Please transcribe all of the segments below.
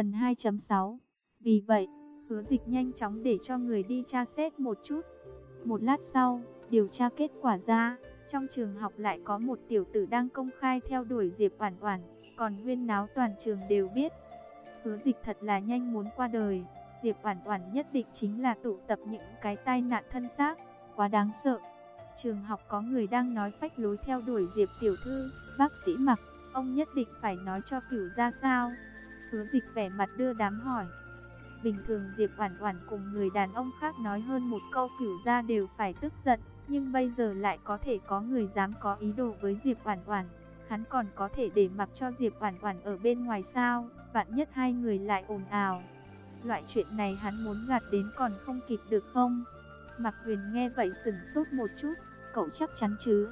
Phần 2.6 Vì vậy, hứa dịch nhanh chóng để cho người đi tra xét một chút. Một lát sau, điều tra kết quả ra, trong trường học lại có một tiểu tử đang công khai theo đuổi Diệp Oản Oản, còn huyên náo toàn trường đều biết. Hứa dịch thật là nhanh muốn qua đời, Diệp Oản Oản nhất định chính là tụ tập những cái tai nạn thân xác, quá đáng sợ. Trường học có người đang nói phách lối theo đuổi Diệp tiểu thư, bác sĩ Mặc, ông nhất định phải nói cho cửu ra sao? Hứa dịch vẻ mặt đưa đám hỏi. Bình thường Diệp Oản Oản cùng người đàn ông khác nói hơn một câu cửu ra đều phải tức giận, nhưng bây giờ lại có thể có người dám có ý đồ với Diệp Oản Oản. Hắn còn có thể để mặc cho Diệp Oản Oản ở bên ngoài sao? Vạn nhất hai người lại ồn ào. Loại chuyện này hắn muốn gạt đến còn không kịp được không? Mạc Huyền nghe vậy sững sốt một chút, cậu chắc chắn chứ?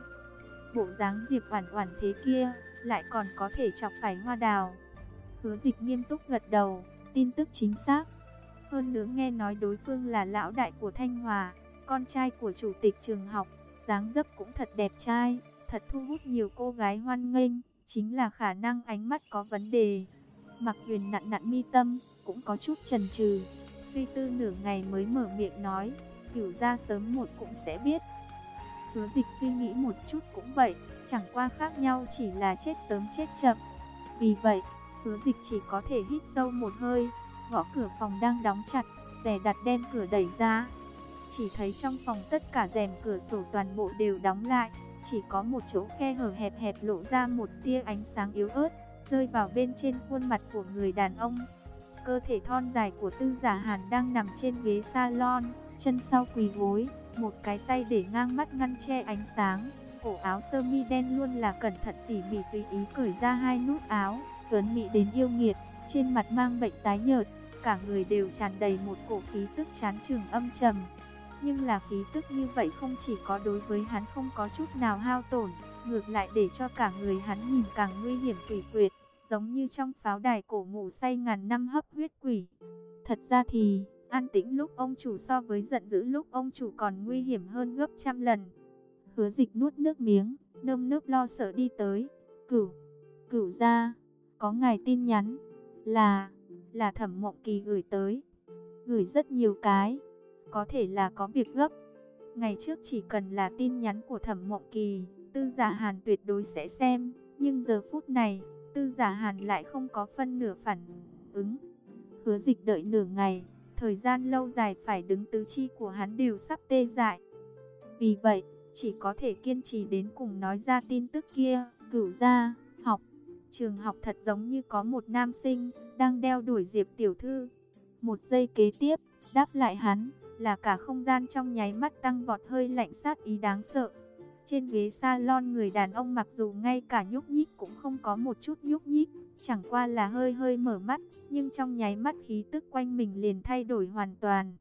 Bộ dáng Diệp Oản Oản thế kia, lại còn có thể chọc phải Hoa Đào. Hứa Dịch nghiêm túc gật đầu, tin tức chính xác. Hơn nữa nghe nói đối phương là lão đại của Thanh Hòa, con trai của chủ tịch trường học, dáng dấp cũng thật đẹp trai, thật thu hút nhiều cô gái hoan nghênh, chính là khả năng ánh mắt có vấn đề. Mặc Huyền nặn nặn mi tâm, cũng có chút chần chừ, suy tư nửa ngày mới mở miệng nói, cửu gia sớm một cũng sẽ biết. Hứa dịch suy nghĩ một chút cũng vậy, chẳng qua khác nhau chỉ là chết sớm chết chậm. Vì vậy, hứa dịch chỉ có thể hít sâu một hơi, gõ cửa phòng đang đóng chặt, rẻ đặt đem cửa đẩy ra. Chỉ thấy trong phòng tất cả rèm cửa sổ toàn bộ đều đóng lại, chỉ có một chỗ khe hở hẹp hẹp lộ ra một tia ánh sáng yếu ớt, rơi vào bên trên khuôn mặt của người đàn ông. Cơ thể thon dài của tư giả hàn đang nằm trên ghế salon, chân sau quỳ gối, một cái tay để ngang mắt ngăn che ánh sáng. Cổ áo sơ mi đen luôn là cẩn thận tỉ mỉ tùy ý cởi ra hai nút áo, tuấn mỹ đến yêu nghiệt, trên mặt mang bệnh tái nhợt, cả người đều tràn đầy một cổ khí tức chán trường âm trầm. Nhưng là khí tức như vậy không chỉ có đối với hắn không có chút nào hao tổn, ngược lại để cho cả người hắn nhìn càng nguy hiểm quỷ quyệt, giống như trong pháo đài cổ ngủ say ngàn năm hấp huyết quỷ. Thật ra thì, an tĩnh lúc ông chủ so với giận dữ lúc ông chủ còn nguy hiểm hơn gấp trăm lần. Hứa dịch nuốt nước miếng, nơm nớp lo sợ đi tới. Cửu, cửu ra, có ngài tin nhắn, là, là thẩm mộng kỳ gửi tới. Gửi rất nhiều cái, có thể là có việc gấp. Ngày trước chỉ cần là tin nhắn của thẩm mộng kỳ, tư giả hàn tuyệt đối sẽ xem. Nhưng giờ phút này, tư giả hàn lại không có phân nửa phản ứng. Hứa dịch đợi nửa ngày, thời gian lâu dài phải đứng tứ chi của hắn đều sắp tê dại. Vì vậy, chỉ có thể kiên trì đến cùng nói ra tin tức kia, cửu ra. Trường học thật giống như có một nam sinh, đang đeo đuổi Diệp Tiểu Thư. Một giây kế tiếp, đáp lại hắn, là cả không gian trong nháy mắt tăng vọt hơi lạnh sát ý đáng sợ. Trên ghế salon người đàn ông mặc dù ngay cả nhúc nhích cũng không có một chút nhúc nhích, chẳng qua là hơi hơi mở mắt, nhưng trong nháy mắt khí tức quanh mình liền thay đổi hoàn toàn.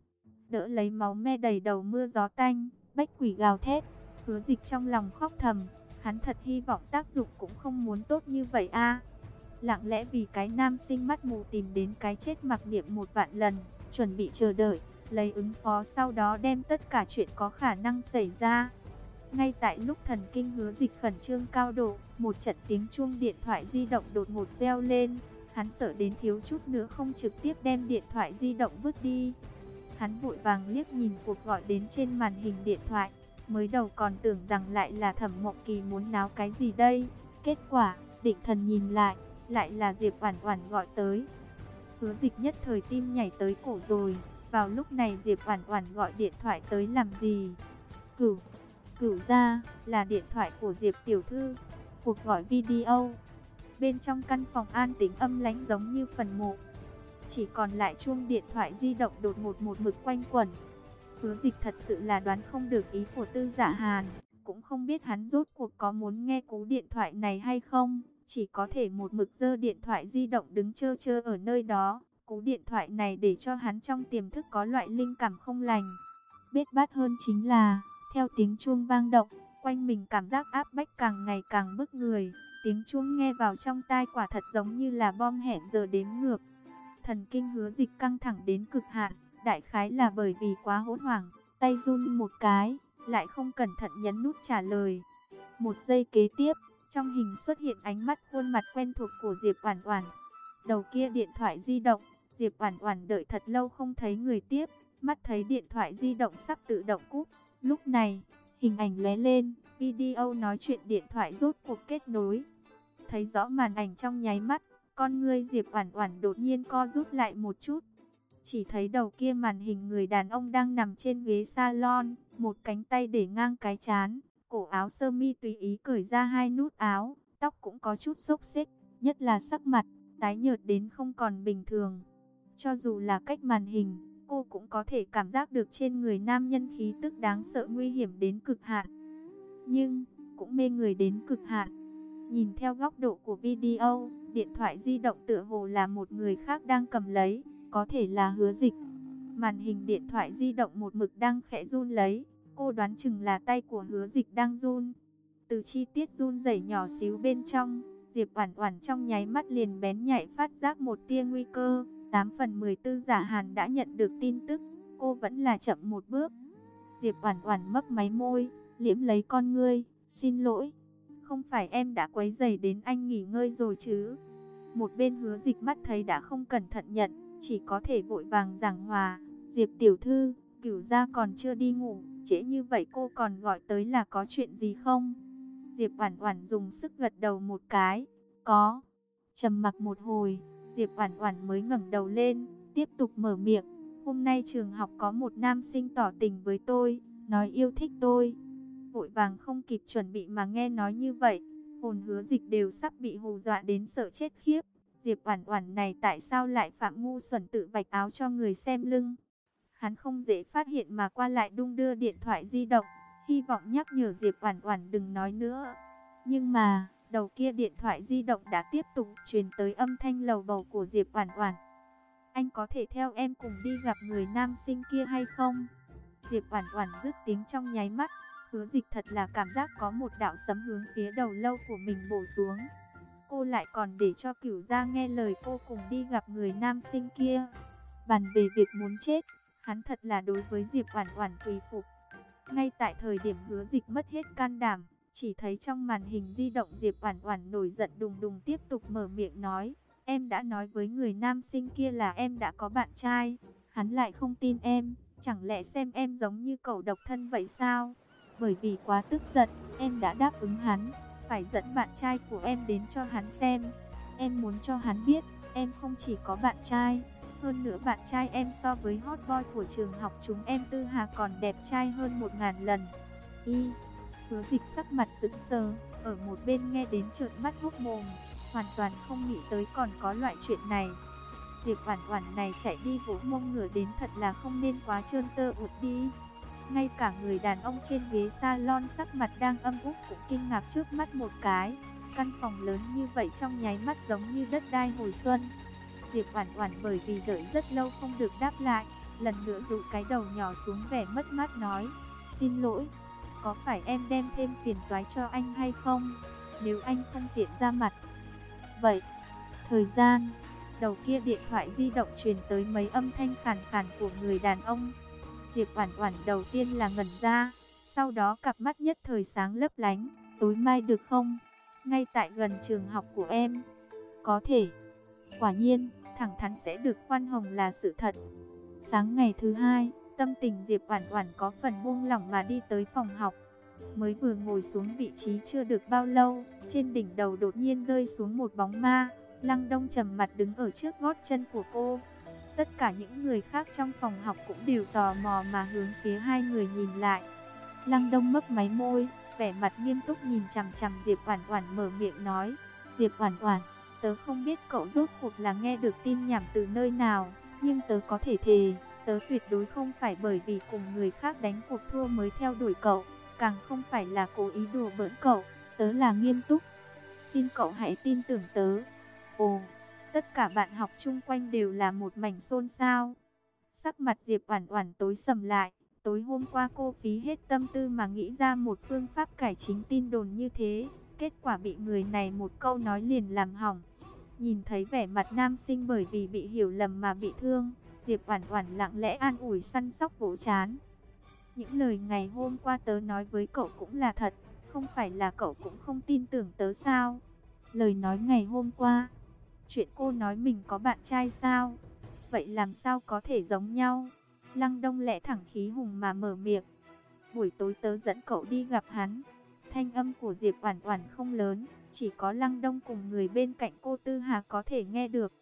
Đỡ lấy máu me đầy đầu mưa gió tanh, bách quỷ gào thét, hứa dịch trong lòng khóc thầm, hắn thật hy vọng tác dụng cũng không muốn tốt như vậy a. Lặng lẽ vì cái nam sinh mắt mù tìm đến cái chết mặc niệm một vạn lần, chuẩn bị chờ đợi, lấy ứng phó sau đó đem tất cả chuyện có khả năng xảy ra. Ngay tại lúc thần kinh hứa dịch khẩn trương cao độ, một trận tiếng chuông điện thoại di động đột ngột reo lên. Hắn sợ đến thiếu chút nữa không trực tiếp đem điện thoại di động vứt đi. Hắn vội vàng liếc nhìn cuộc gọi đến trên màn hình điện thoại. Mới đầu còn tưởng rằng lại là thẩm mộng kỳ muốn náo cái gì đây. Kết quả, định thần nhìn lại, lại là Diệp Oản Oản gọi tới. Hứa dịch nhất thời tim nhảy tới cổ rồi. Vào lúc này Diệp Oản Oản gọi điện thoại tới làm gì? Cửu Cửu ra là điện thoại của Diệp Tiểu Thư. Cuộc gọi video. Bên trong căn phòng an tĩnh âm lãnh giống như phần mộ. Chỉ còn lại chuông điện thoại di động đột ngột một mực quanh quẩn. Hứa dịch thật sự là đoán không được ý của tư giả Hàn. Cũng không biết hắn rốt cuộc có muốn nghe cú điện thoại này hay không. Chỉ có thể một mực dơ điện thoại di động đứng chơ chơ ở nơi đó. Cú điện thoại này để cho hắn trong tiềm thức có loại linh cảm không lành. Biết bát hơn chính là theo tiếng chuông vang động, quanh mình cảm giác áp bách càng ngày càng bức người. Tiếng chuông nghe vào trong tai quả thật giống như là bom hẹn giờ đếm ngược. Thần kinh hứa dịch căng thẳng đến cực hạn, đại khái là bởi vì quá hỗn hoảng, tay run một cái, lại không cẩn thận nhấn nút trả lời. Một giây kế tiếp, trong hình xuất hiện ánh mắt khuôn mặt quen thuộc của Diệp Oản Oản. Đầu kia điện thoại di động, Diệp Oản Oản đợi thật lâu không thấy người tiếp, mắt thấy điện thoại di động sắp tự động cúp. Lúc này, hình ảnh lóe lên, video nói chuyện điện thoại rốt cuộc kết nối. Thấy rõ màn ảnh trong nháy mắt, con ngươi Diệp Oản Oản đột nhiên co rút lại một chút. Chỉ thấy đầu kia màn hình người đàn ông đang nằm trên ghế salon, một cánh tay để ngang cái chán, cổ áo sơ mi tùy ý cởi ra hai nút áo, tóc cũng có chút xốc xếch, nhất là sắc mặt tái nhợt đến không còn bình thường. Cho dù là cách màn hình, cô cũng có thể cảm giác được trên người nam nhân khí tức đáng sợ nguy hiểm đến cực hạn. Nhưng, cũng mê người đến cực hạn. Nhìn theo góc độ của video, điện thoại di động tựa hồ là một người khác đang cầm lấy, có thể là hứa dịch. Màn hình điện thoại di động một mực đang khẽ run lấy, cô đoán chừng là tay của hứa dịch đang run. Từ chi tiết run rẩy nhỏ xíu bên trong, Diệp Oản Oản trong nháy mắt liền bén nhạy phát giác một tia nguy cơ. 8 phần 14 giả Hàn đã nhận được tin tức, cô vẫn là chậm một bước. Diệp Oản Oản mấp máy môi, liễm lấy con ngươi, "Xin lỗi, không phải em đã quấy rầy đến anh nghỉ ngơi rồi chứ?" Một bên Hứa Dịch mắt thấy đã không cẩn thận nhận, chỉ có thể vội vàng giảng hòa, "Diệp tiểu thư, Cửu gia còn chưa đi ngủ, trễ như vậy cô còn gọi tới là có chuyện gì không?" Diệp Oản Oản dùng sức gật đầu một cái, "Có." Trầm mặc một hồi, Diệp Oản Oản mới ngẩng đầu lên, tiếp tục mở miệng, "Hôm nay trường học có một nam sinh tỏ tình với tôi, nói yêu thích tôi." Vội vàng không kịp chuẩn bị mà nghe nói như vậy, hồn hứa dịch đều sắp bị hù dọa đến sợ chết khiếp. Diệp Oản Oản này tại sao lại phạm ngu xuẩn tự vạch áo cho người xem lưng? Hắn không dễ phát hiện mà qua lại đung đưa điện thoại di động, hy vọng nhắc nhở Diệp Oản Oản đừng nói nữa. Nhưng mà, đầu kia điện thoại di động đã tiếp tục truyền tới âm thanh lầu bầu của Diệp Oản Oản. Anh có thể theo em cùng đi gặp người nam sinh kia hay không? Diệp Oản Oản dứt tiếng trong nháy mắt, Hứa Dịch thật là cảm giác có một đạo sấm hướng phía đầu lâu của mình bổ xuống. Cô lại còn để cho Cửu Gia nghe lời cô cùng đi gặp người nam sinh kia. Bàn về việc muốn chết, hắn thật là đối với Diệp Oản Oản tùy phục. Ngay tại thời điểm Hứa Dịch mất hết can đảm, chỉ thấy trong màn hình di động Diệp Oản Oản nổi giận đùng đùng tiếp tục mở miệng nói, "Em đã nói với người nam sinh kia là em đã có bạn trai, hắn lại không tin em, chẳng lẽ xem em giống như cậu độc thân vậy sao? Bởi vì quá tức giận, em đã đáp ứng hắn, phải dẫn bạn trai của em đến cho hắn xem. Em muốn cho hắn biết, em không chỉ có bạn trai, hơn nữa bạn trai em so với hot boy của trường học chúng em Tư Hà còn đẹp trai hơn một ngàn lần." Y Hứa dịch sắc mặt sững sờ, ở một bên nghe đến trợn mắt hốc mồm, hoàn toàn không nghĩ tới còn có loại chuyện này. Diệp Oản Oản này chạy đi vỗ mông ngửa đến thật là không nên quá trơn tơ ụt đi. Ngay cả người đàn ông trên ghế salon sắc mặt đang âm úc cũng kinh ngạc trước mắt một cái. Căn phòng lớn như vậy trong nháy mắt giống như đất đai hồi xuân. Diệp Oản Oản bởi vì đợi rất lâu không được đáp lại, lần nữa dụ cái đầu nhỏ xuống vẻ mất mát nói: "Xin lỗi." có phải em đem thêm phiền toái cho anh hay không? Nếu anh không tiện ra mặt. Vậy, thời gian, đầu kia điện thoại di động truyền tới mấy âm thanh khàn khàn của người đàn ông. Diệp Oản Oản đầu tiên là ngẩn ra, sau đó cặp mắt nhất thời sáng lấp lánh, "Tối mai được không? Ngay tại gần trường học của em." "Có thể." Quả nhiên, thẳng thắn sẽ được khoan hồng là sự thật. Sáng ngày thứ hai, Tâm tình Diệp Oản Oản có phần buông lỏng mà đi tới phòng học. Mới vừa ngồi xuống vị trí chưa được bao lâu, trên đỉnh đầu đột nhiên rơi xuống một bóng ma. Lăng Đông trầm mặt đứng ở trước gót chân của cô. Tất cả những người khác trong phòng học cũng đều tò mò mà hướng phía hai người nhìn lại. Lăng Đông mấp máy môi, vẻ mặt nghiêm túc nhìn chằm chằm Diệp Oản Oản mở miệng nói: "Diệp Oản Oản, tớ không biết cậu rốt cuộc là nghe được tin nhảm từ nơi nào, nhưng tớ có thể thề, Tớ tuyệt đối không phải bởi vì cùng người khác đánh cuộc thua mới theo đuổi cậu, càng không phải là cố ý đùa bỡn cậu, tớ là nghiêm túc. Xin cậu hãy tin tưởng tớ. Ồ, tất cả bạn học chung quanh đều là một mảnh xôn xao. Sắc mặt Diệp Oản Oản tối sầm lại, tối hôm qua cô phí hết tâm tư mà nghĩ ra một phương pháp cải chính tin đồn như thế, kết quả bị người này một câu nói liền làm hỏng. Nhìn thấy vẻ mặt nam sinh bởi vì bị hiểu lầm mà bị thương, Diệp Oản Oản lặng lẽ an ủi săn sóc vỗ chán. Những lời ngày hôm qua tớ nói với cậu cũng là thật, không phải là cậu cũng không tin tưởng tớ sao? Lời nói ngày hôm qua, Chuyện cô nói mình có bạn trai sao? Vậy làm sao có thể giống nhau? Lăng Đông lẽ thẳng khí hùng mà mở miệng. Buổi tối tớ dẫn cậu đi gặp hắn. Thanh âm của Diệp Oản Oản không lớn, chỉ có Lăng Đông cùng người bên cạnh cô Tư Hà có thể nghe được.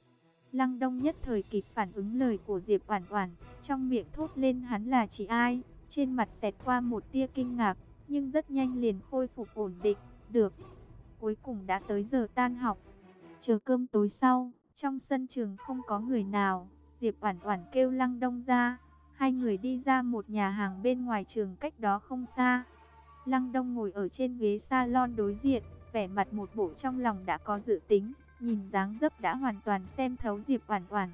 Lăng Đông nhất thời kịp phản ứng lời của Diệp Oản Oản, trong miệng thốt lên hắn là chỉ ai, trên mặt xẹt qua một tia kinh ngạc, nhưng rất nhanh liền khôi phục ổn định, được. Cuối cùng đã tới giờ tan học. Chờ cơm tối sau, trong sân trường không có người nào, Diệp Oản Oản kêu Lăng Đông ra, hai người đi ra một nhà hàng bên ngoài trường cách đó không xa. Lăng Đông ngồi ở trên ghế salon đối diện, vẻ mặt một bộ trong lòng đã có dự tính, nhìn dáng dấp đã hoàn toàn xem thấu Diệp Oản Oản.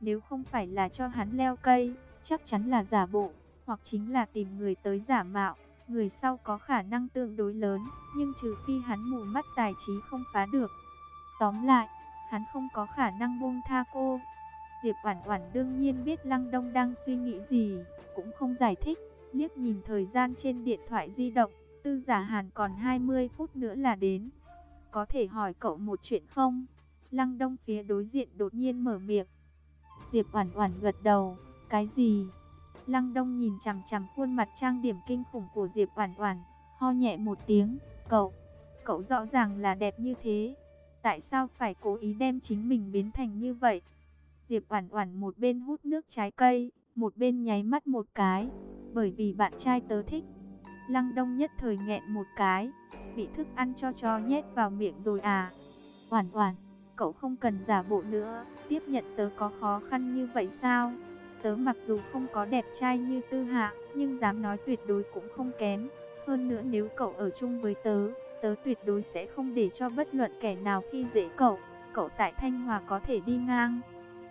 Nếu không phải là cho hắn leo cây, chắc chắn là giả bộ, hoặc chính là tìm người tới giả mạo. Người sau có khả năng tương đối lớn, nhưng trừ phi hắn mù mắt tài trí không phá được. Tóm lại, hắn không có khả năng buông tha cô. Diệp Oản Oản đương nhiên biết Lăng Đông đang suy nghĩ gì, cũng không giải thích, liếc nhìn thời gian trên điện thoại di động, Tư Giả Hàn còn 20 phút nữa là đến. Có thể hỏi cậu một chuyện không? Lăng Đông phía đối diện đột nhiên mở miệng. Diệp Oản Oản gật đầu, cái gì? Lăng Đông nhìn chằm chằm khuôn mặt trang điểm kinh khủng của Diệp Oản Oản, ho nhẹ một tiếng, "Cậu, cậu rõ ràng là đẹp như thế, tại sao phải cố ý đem chính mình biến thành như vậy?" Diệp Oản Oản một bên hút nước trái cây, một bên nháy mắt một cái, bởi vì bạn trai tớ thích. Lăng Đông nhất thời nghẹn một cái, bị thức ăn cho chó nhét vào miệng rồi à? Oản Oản, cậu không cần giả bộ nữa, tiếp nhận tớ có khó khăn như vậy sao? Tớ mặc dù không có đẹp trai như Tư Hạ, nhưng dám nói tuyệt đối cũng không kém. Hơn nữa nếu cậu ở chung với tớ, tớ tuyệt đối sẽ không để cho bất luận kẻ nào khi dễ cậu. Cậu tại Thanh Hòa có thể đi ngang.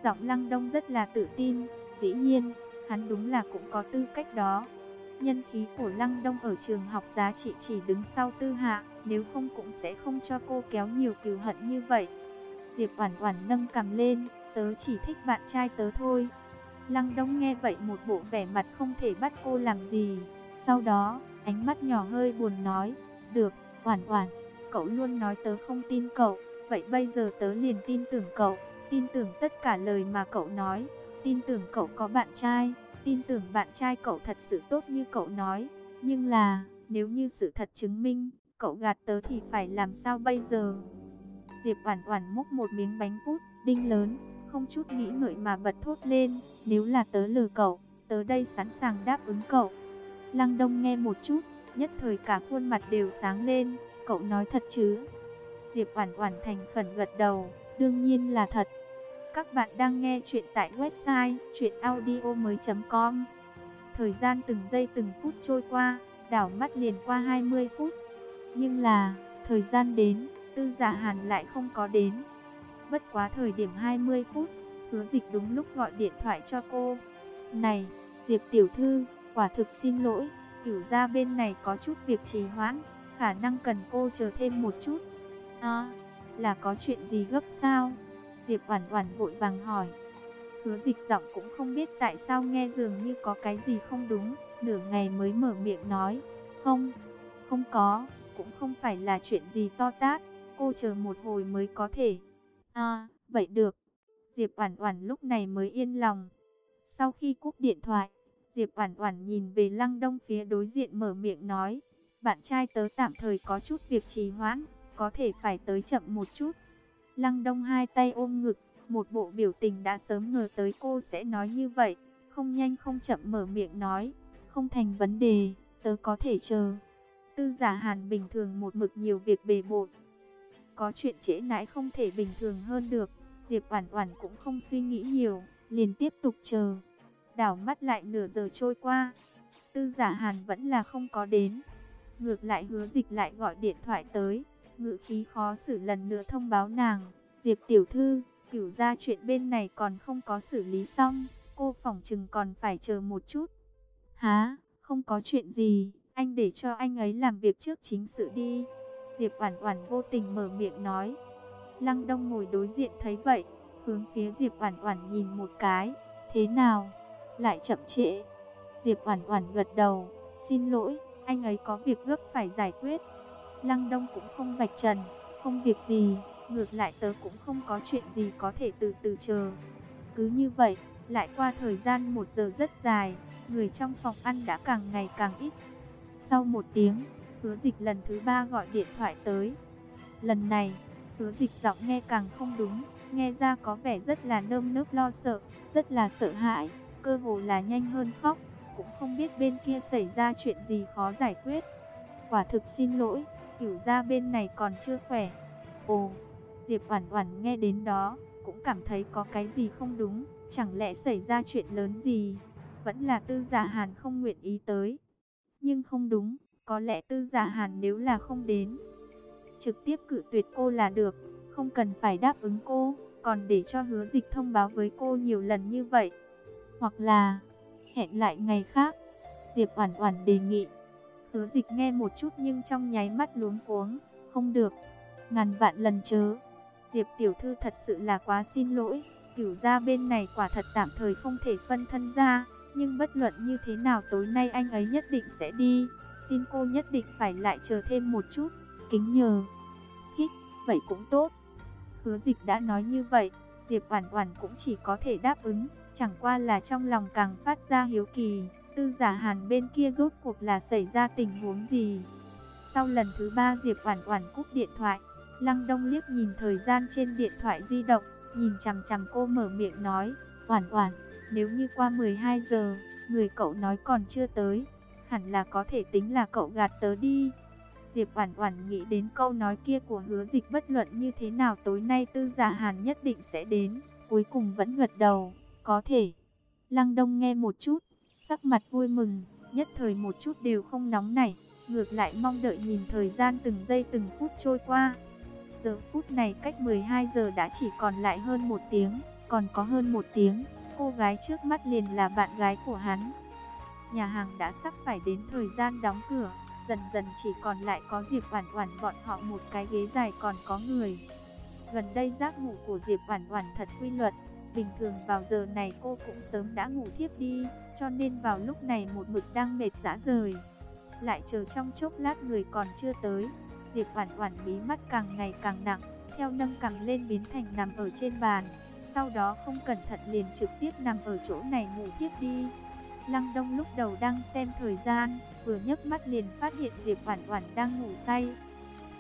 Giọng Lăng Đông rất là tự tin, dĩ nhiên, hắn đúng là cũng có tư cách đó. Nhân khí của Lăng Đông ở trường học giá trị chỉ đứng sau Tư Hạ, nếu không cũng sẽ không cho cô kéo nhiều cừu hận như vậy. Diệp Oản Oản nâng cầm lên, tớ chỉ thích bạn trai tớ thôi. Lăng Đông nghe vậy một bộ vẻ mặt không thể bắt cô làm gì. Sau đó, ánh mắt nhỏ hơi buồn nói, được, Oản Oản, cậu luôn nói tớ không tin cậu, vậy bây giờ tớ liền tin tưởng cậu, tin tưởng tất cả lời mà cậu nói, tin tưởng cậu có bạn trai, tin tưởng bạn trai cậu thật sự tốt như cậu nói. Nhưng là, nếu như sự thật chứng minh, cậu gạt tớ thì phải làm sao bây giờ? Diệp Oản Oản múc một miếng bánh cút, đinh lớn, không chút nghĩ ngợi mà bật thốt lên, nếu là tớ lừa cậu, tớ đây sẵn sàng đáp ứng cậu. Lăng Đông nghe một chút, nhất thời cả khuôn mặt đều sáng lên, cậu nói thật chứ? Diệp Oản Oản thành khẩn gật đầu, đương nhiên là thật. Các bạn đang nghe chuyện tại website chuyenaudio.com Thời gian từng giây từng phút trôi qua, đảo mắt liền qua 20 phút. Nhưng là, thời gian đến, tư giả hàn lại không có đến. Bất quá thời điểm 20 phút, hứa dịch đúng lúc gọi điện thoại cho cô. Này, Diệp Tiểu Thư, quả thực xin lỗi, cửu gia bên này có chút việc trì hoãn, khả năng cần cô chờ thêm một chút. À, là có chuyện gì gấp sao? Diệp Oản Oản vội vàng hỏi. Hứa Dịch giọng cũng không biết tại sao nghe dường như có cái gì không đúng, nửa ngày mới mở miệng nói, "Không, không có, cũng không phải là chuyện gì to tát, cô chờ một hồi mới có thể." "À, vậy được." Diệp Oản Oản lúc này mới yên lòng. Sau khi cúp điện thoại, Diệp Oản Oản nhìn về Lăng Đông phía đối diện mở miệng nói, "Bạn trai tớ tạm thời có chút việc trì hoãn, có thể phải tới chậm một chút." Lăng Đông hai tay ôm ngực, một bộ biểu tình đã sớm ngờ tới cô sẽ nói như vậy, không nhanh không chậm mở miệng nói, không thành vấn đề, tớ có thể chờ. Tư giả hàn bình thường một mực nhiều việc bề bộn. Có chuyện trễ nãi không thể bình thường hơn được, Diệp Oản Oản cũng không suy nghĩ nhiều, liền tiếp tục chờ. Đảo mắt lại nửa giờ trôi qua, Tư giả hàn vẫn là không có đến. Ngược lại hứa dịch lại gọi điện thoại tới, ngự khí khó xử lần nữa thông báo nàng, Diệp tiểu thư, cửu ra chuyện bên này còn không có xử lý xong, cô phỏng chừng còn phải chờ một chút. há không có chuyện gì, anh để cho anh ấy làm việc trước chính sự đi. Diệp Oản Oản vô tình mở miệng nói. Lăng Đông ngồi đối diện thấy vậy, hướng phía Diệp Oản Oản nhìn một cái, "Thế nào? Lại chậm trễ?" Diệp Oản Oản gật đầu, "Xin lỗi, anh ấy có việc gấp phải giải quyết." Lăng Đông cũng không vạch trần, không việc gì, ngược lại tớ cũng không có chuyện gì có thể từ từ chờ. Cứ như vậy, lại qua thời gian một giờ rất dài, người trong phòng ăn đã càng ngày càng ít. Sau một tiếng, hứa dịch lần thứ ba gọi điện thoại tới. Lần này, hứa dịch giọng nghe càng không đúng, nghe ra có vẻ rất là nơm nớp lo sợ, rất là sợ hãi, cơ hồ là nhanh hơn khóc, cũng không biết bên kia xảy ra chuyện gì khó giải quyết. Quả thực xin lỗi, cửu gia bên này còn chưa khỏe. Ồ, Diệp Oản Oản nghe đến đó, cũng cảm thấy có cái gì không đúng, chẳng lẽ xảy ra chuyện lớn gì? Vẫn là Tư Giả Hàn không nguyện ý tới. Nhưng không đúng, có lẽ Tư Giả Hàn nếu là không đến, trực tiếp cự tuyệt cô là được, không cần phải đáp ứng cô, còn để cho Hứa Dịch thông báo với cô nhiều lần như vậy. Hoặc là hẹn lại ngày khác. Diệp Oản Oản đề nghị. Hứa Dịch nghe một chút nhưng trong nháy mắt luống cuống, không được, ngàn vạn lần chớ. Diệp tiểu thư thật sự là quá xin lỗi, cửu gia bên này quả thật tạm thời không thể phân thân ra, nhưng bất luận như thế nào tối nay anh ấy nhất định sẽ đi, xin cô nhất định phải lại chờ thêm một chút, kính nhờ. Hít, vậy cũng tốt. Hứa dịch đã nói như vậy, Diệp Oản Oản cũng chỉ có thể đáp ứng, chẳng qua là trong lòng càng phát ra hiếu kỳ, tư giả hàn bên kia rốt cuộc là xảy ra tình huống gì. Sau lần thứ ba Diệp Oản Oản cúp điện thoại, Lăng Đông liếc nhìn thời gian trên điện thoại di động, nhìn chằm chằm cô mở miệng nói, "Oản Oản, nếu như qua 12 giờ, người cậu nói còn chưa tới, hẳn là có thể tính là cậu gạt tớ đi." Diệp Oản Oản nghĩ đến câu nói kia của Hứa Dịch bất luận như thế nào tối nay Tư Giả Hàn nhất định sẽ đến, cuối cùng vẫn gật đầu, "Có thể." Lăng Đông nghe một chút, sắc mặt vui mừng, nhất thời một chút đều không nóng nảy, ngược lại mong đợi nhìn thời gian từng giây từng phút trôi qua. Giờ phút này cách 12 giờ đã chỉ còn lại hơn một tiếng, còn có hơn một tiếng, cô gái trước mắt liền là bạn gái của hắn. Nhà hàng đã sắp phải đến thời gian đóng cửa, dần dần chỉ còn lại có Diệp Oản Oản bọn họ một cái ghế dài còn có người. Gần đây giấc ngủ của Diệp Oản Oản thật quy luật, bình thường vào giờ này cô cũng sớm đã ngủ thiếp đi, cho nên vào lúc này một mực đang mệt rã rời. Lại chờ trong chốc lát người còn chưa tới, Diệp Oản Oản bí mắt càng ngày càng nặng, theo nâng càng lên biến thành nằm ở trên bàn, sau đó không cẩn thận liền trực tiếp nằm ở chỗ này ngủ tiếp đi. Lăng Đông lúc đầu đang xem thời gian, vừa nhấc mắt liền phát hiện Diệp Oản Oản đang ngủ say.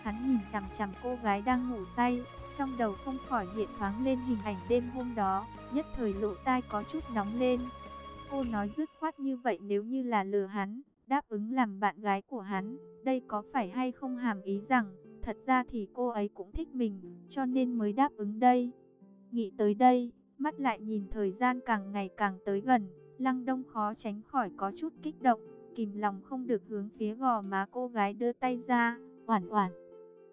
Hắn nhìn chằm chằm cô gái đang ngủ say, trong đầu không khỏi hiện thoáng lên hình ảnh đêm hôm đó, nhất thời lộ tai có chút nóng lên. Cô nói dứt khoát như vậy nếu như là lừa hắn, đáp ứng làm bạn gái của hắn, đây có phải hay không hàm ý rằng, thật ra thì cô ấy cũng thích mình, cho nên mới đáp ứng đây. Nghĩ tới đây, mắt lại nhìn thời gian càng ngày càng tới gần, Lăng Đông khó tránh khỏi có chút kích động, kìm lòng không được hướng phía gò má cô gái đưa tay ra, oản oản.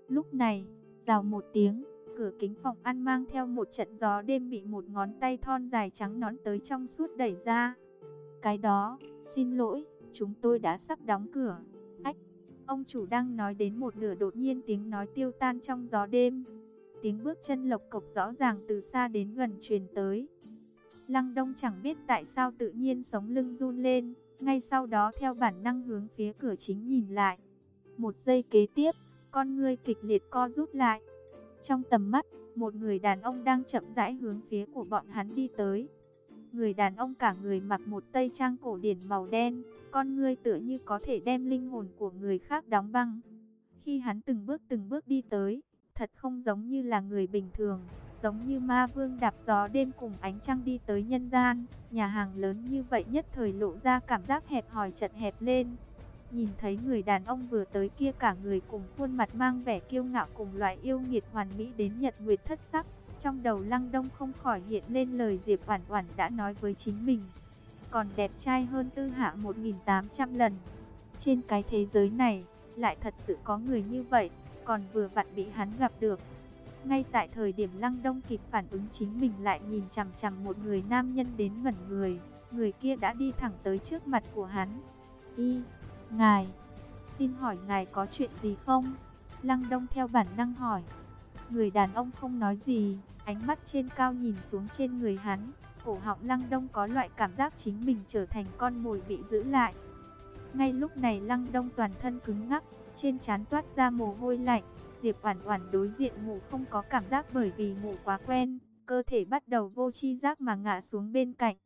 Lúc này, rào một tiếng, cửa kính phòng ăn mang theo một trận gió đêm bị một ngón tay thon dài trắng nón tới trong suốt đẩy ra. Cái đó, xin lỗi, chúng tôi đã sắp đóng cửa. Ách, ông chủ đang nói đến một nửa đột nhiên tiếng nói tiêu tan trong gió đêm. Tiếng bước chân lộc cộc rõ ràng từ xa đến gần truyền tới. Lăng Đông chẳng biết tại sao tự nhiên sống lưng run lên, ngay sau đó theo bản năng hướng phía cửa chính nhìn lại. Một giây kế tiếp, con ngươi kịch liệt co rút lại. Trong tầm mắt, một người đàn ông đang chậm rãi hướng phía của bọn hắn đi tới. Người đàn ông cả người mặc một tây trang cổ điển màu đen, con ngươi tựa như có thể đem linh hồn của người khác đóng băng. Khi hắn từng bước từng bước đi tới, thật không giống như là người bình thường, giống như ma vương đạp gió đêm cùng ánh trăng đi tới nhân gian. Nhà hàng lớn như vậy nhất thời lộ ra cảm giác hẹp hòi chật hẹp lên. Nhìn thấy người đàn ông vừa tới kia cả người cùng khuôn mặt mang vẻ kiêu ngạo cùng loại yêu nghiệt hoàn mỹ đến nhật nguyệt thất sắc. Trong đầu Lăng Đông không khỏi hiện lên lời Diệp Oản Oản đã nói với chính mình. Còn đẹp trai hơn Tư Hạ 1800 lần. Trên cái thế giới này, lại thật sự có người như vậy, còn vừa vặn bị hắn gặp được. Ngay tại thời điểm Lăng Đông kịp phản ứng chính mình lại nhìn chằm chằm một người nam nhân đến ngẩn người, người kia đã đi thẳng tới trước mặt của hắn. "Y, ngài, xin hỏi ngài có chuyện gì không?" Lăng Đông theo bản năng hỏi. Người đàn ông không nói gì, ánh mắt trên cao nhìn xuống trên người hắn, cổ họng Lăng Đông có loại cảm giác chính mình trở thành con mồi bị giữ lại. Ngay lúc này Lăng Đông toàn thân cứng ngắc, trên trán toát ra mồ hôi lạnh, Diệp Oản Oản đối diện ngủ không có cảm giác bởi vì ngủ quá quen, cơ thể bắt đầu vô chi giác mà ngã xuống bên cạnh.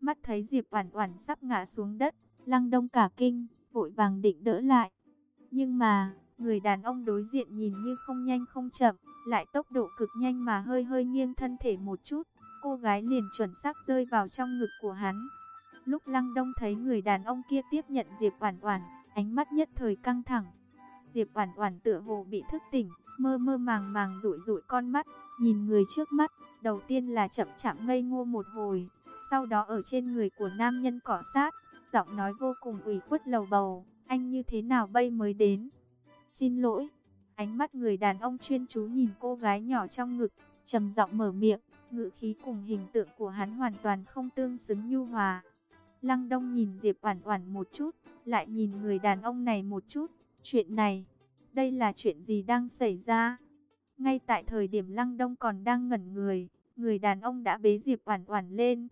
Mắt thấy Diệp Oản Oản sắp ngã xuống đất, Lăng Đông cả kinh, vội vàng định đỡ lại. Nhưng mà, người đàn ông đối diện nhìn như không nhanh không chậm, lại tốc độ cực nhanh mà hơi hơi nghiêng thân thể một chút, cô gái liền chuẩn xác rơi vào trong ngực của hắn. Lúc Lăng Đông thấy người đàn ông kia tiếp nhận Diệp Oản Oản, ánh mắt nhất thời căng thẳng. Diệp Oản Oản tựa hồ bị thức tỉnh, mơ mơ màng màng dụi dụi con mắt, nhìn người trước mắt, đầu tiên là chậm chạp ngây ngô một hồi, sau đó ở trên người của nam nhân cọ sát, giọng nói vô cùng ủy khuất lầu bầu, anh như thế nào bây mới đến? Xin lỗi. Ánh mắt người đàn ông chuyên chú nhìn cô gái nhỏ trong ngực, trầm giọng mở miệng, ngữ khí cùng hình tượng của hắn hoàn toàn không tương xứng nhu hòa. Lăng Đông nhìn Diệp Oản Oản một chút, lại nhìn người đàn ông này một chút, chuyện này, đây là chuyện gì đang xảy ra? Ngay tại thời điểm Lăng Đông còn đang ngẩn người, người đàn ông đã bế Diệp Oản Oản lên.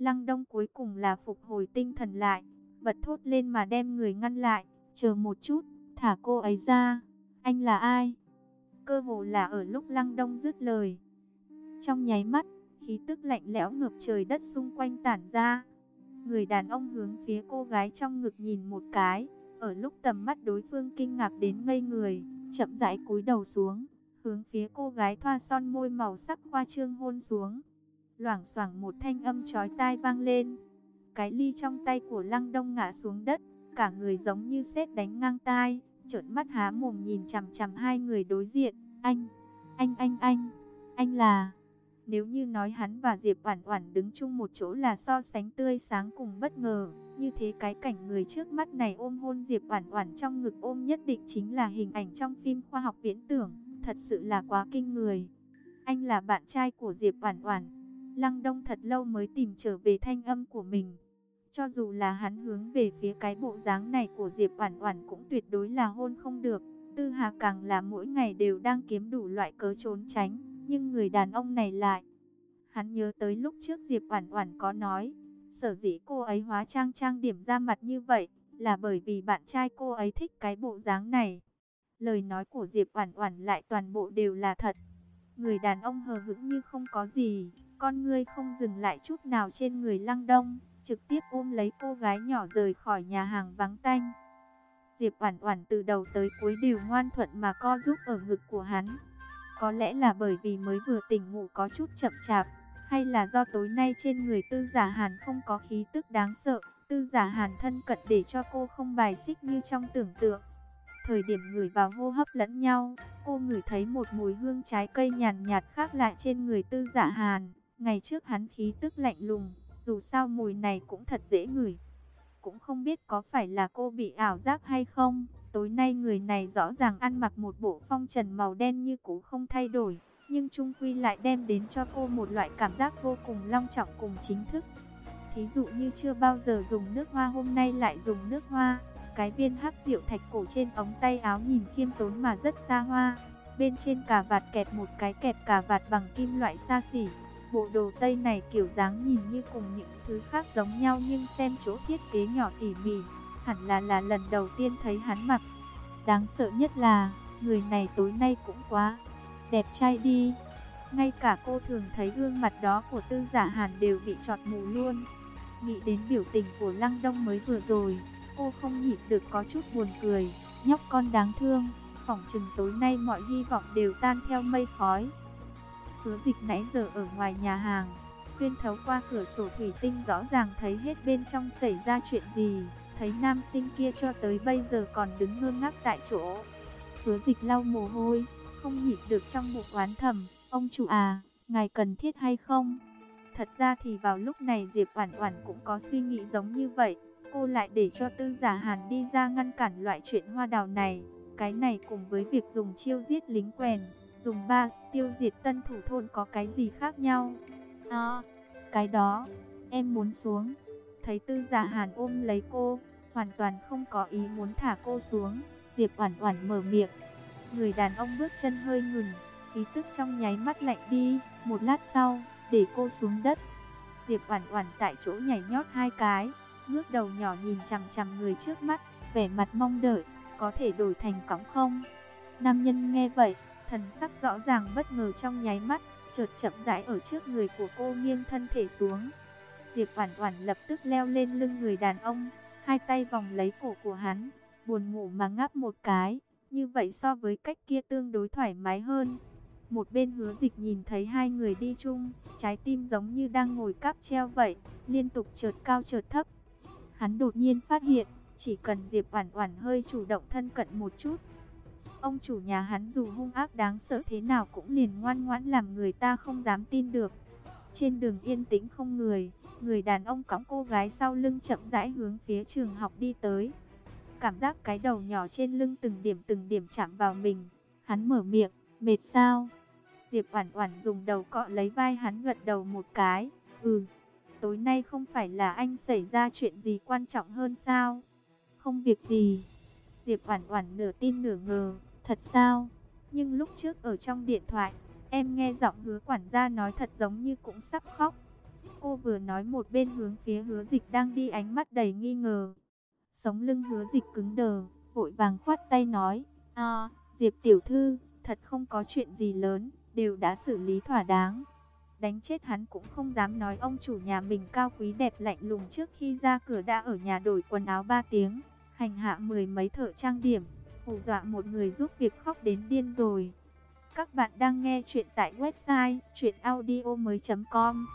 Lăng Đông cuối cùng là phục hồi tinh thần lại, bật thốt lên mà đem người ngăn lại, "Chờ một chút, thả cô ấy ra." "Anh là ai?" Cơ hồ là ở lúc Lăng Đông dứt lời, trong nháy mắt, khí tức lạnh lẽo ngập trời đất xung quanh tản ra. Người đàn ông hướng phía cô gái trong ngực nhìn một cái, ở lúc tầm mắt đối phương kinh ngạc đến ngây người, chậm rãi cúi đầu xuống, hướng phía cô gái thoa son môi màu sắc hoa trương hôn xuống. Loảng xoảng một thanh âm chói tai vang lên. Cái ly trong tay của Lăng Đông ngã xuống đất, cả người giống như sét đánh ngang tai, trợn mắt há mồm nhìn chằm chằm hai người đối diện. Anh, anh anh anh, anh là... Nếu như nói hắn và Diệp Oản Oản đứng chung một chỗ là so sánh tươi sáng cùng bất ngờ, như thế cái cảnh người trước mắt này ôm hôn Diệp Oản Oản trong ngực ôm nhất định chính là hình ảnh trong phim khoa học viễn tưởng, thật sự là quá kinh người. Anh là bạn trai của Diệp Oản Oản. Lăng Đông thật lâu mới tìm trở về thanh âm của mình. Cho dù là hắn hướng về phía cái bộ dáng này của Diệp Oản Oản cũng tuyệt đối là hôn không được. Tư Hà càng là mỗi ngày đều đang kiếm đủ loại cớ trốn tránh nhưng người đàn ông này lại. Hắn nhớ tới lúc trước Diệp Oản Oản có nói, sở dĩ cô ấy hóa trang trang điểm ra mặt như vậy, là bởi vì bạn trai cô ấy thích cái bộ dáng này. Lời nói của Diệp Oản Oản lại toàn bộ đều là thật. Người đàn ông hờ hững như không có gì, con ngươi không dừng lại chút nào trên người Lăng Đông, trực tiếp ôm lấy cô gái nhỏ rời khỏi nhà hàng vắng tanh. Diệp Oản Oản từ đầu tới cuối đều ngoan thuận mà co giúp ở ngực của hắn. Có lẽ là bởi vì mới vừa tỉnh ngủ có chút chậm chạp, hay là do tối nay trên người tư giả hàn không có khí tức đáng sợ, tư giả hàn thân cận để cho cô không bài xích như trong tưởng tượng. Thời điểm người vào hô hấp lẫn nhau, cô ngửi thấy một mùi hương trái cây nhàn nhạt khác lại trên người tư giả hàn. Ngày trước hắn khí tức lạnh lùng, dù sao mùi này cũng thật dễ ngửi. Cũng không biết có phải là cô bị ảo giác hay không. Tối nay người này rõ ràng ăn mặc một bộ phong trần màu đen như cũ không thay đổi, nhưng Trung Quy lại đem đến cho cô một loại cảm giác vô cùng long trọng cùng chính thức. Thí dụ như chưa bao giờ dùng nước hoa hôm nay lại dùng nước hoa, cái viên hắc rượu thạch cổ trên ống tay áo nhìn khiêm tốn mà rất xa hoa. Bên trên cà vạt kẹp một cái kẹp cà vạt bằng kim loại xa xỉ. Bộ đồ Tây này kiểu dáng nhìn như cùng những thứ khác giống nhau nhưng xem chỗ thiết kế nhỏ tỉ mỉ, hẳn là là lần đầu tiên thấy hắn mặc. Đáng sợ nhất là, người này tối nay cũng quá đẹp trai đi. Ngay cả cô thường thấy gương mặt đó của tư giả hàn đều bị trọt mù luôn. Nghĩ đến biểu tình của Lăng Đông mới vừa rồi, cô không nhịn được có chút buồn cười. Nhóc con đáng thương, phỏng chừng tối nay mọi hy vọng đều tan theo mây khói. Hứa dịch nãy giờ ở ngoài nhà hàng, xuyên thấu qua cửa sổ thủy tinh rõ ràng thấy hết bên trong xảy ra chuyện gì. Thấy nam sinh kia cho tới bây giờ còn đứng ngơ ngác tại chỗ. Hứa dịch lau mồ hôi, không nhịn được trong bụng oán thầm, ông chủ à, ngài cần thiết hay không? Thật ra thì vào lúc này Diệp Oản Oản cũng có suy nghĩ giống như vậy, cô lại để cho Tư Giả Hàn đi ra ngăn cản loại chuyện hoa đào này, cái này cùng với việc dùng chiêu giết lính quèn, dùng ba tiêu diệt tân thủ thôn có cái gì khác nhau? À, cái đó, em muốn xuống. Thấy Tư Giả Hàn ôm lấy cô, hoàn toàn không có ý muốn thả cô xuống, Diệp Oản Oản mở miệng, Người đàn ông bước chân hơi ngừng, khí tức trong nháy mắt lạnh đi, một lát sau, để cô xuống đất. Diệp Oản Oản tại chỗ nhảy nhót hai cái, ngước đầu nhỏ nhìn chằm chằm người trước mắt, vẻ mặt mong đợi, có thể đổi thành cõng không? Nam nhân nghe vậy, thần sắc rõ ràng bất ngờ trong nháy mắt, chợt chậm rãi ở trước người của cô nghiêng thân thể xuống. Diệp Oản Oản lập tức leo lên lưng người đàn ông, hai tay vòng lấy cổ của hắn, buồn ngủ mà ngáp một cái, như vậy so với cách kia tương đối thoải mái hơn. Một bên hứa dịch nhìn thấy hai người đi chung, trái tim giống như đang ngồi cáp treo vậy, liên tục chợt cao chợt thấp. Hắn đột nhiên phát hiện, chỉ cần Diệp Oản Oản hơi chủ động thân cận một chút, ông chủ nhà hắn dù hung ác đáng sợ thế nào cũng liền ngoan ngoãn làm người ta không dám tin được. Trên đường yên tĩnh không người, người đàn ông cõng cô gái sau lưng chậm rãi hướng phía trường học đi tới. Cảm giác cái đầu nhỏ trên lưng từng điểm từng điểm chạm vào mình, hắn mở miệng, "Mệt sao?" Diệp Oản Oản dùng đầu cọ lấy vai hắn gật đầu một cái, "Ừ, tối nay không phải là anh xảy ra chuyện gì quan trọng hơn sao?" "Không việc gì." Diệp Oản Oản nửa tin nửa ngờ, "Thật sao?" Nhưng lúc trước ở trong điện thoại, em nghe giọng Hứa quản gia nói thật giống như cũng sắp khóc. Cô vừa nói một bên hướng phía Hứa Dịch đang đi ánh mắt đầy nghi ngờ. Sống lưng Hứa Dịch cứng đờ, vội vàng khoát tay nói, "À, Diệp tiểu thư, thật không có chuyện gì lớn." đều đã xử lý thỏa đáng. Đánh chết hắn cũng không dám nói ông chủ nhà mình cao quý đẹp lạnh lùng trước khi ra cửa đã ở nhà đổi quần áo 3 tiếng, hành hạ mười mấy thợ trang điểm, hù dọa một người giúp việc khóc đến điên rồi. Các bạn đang nghe chuyện tại website chuyenaudio.com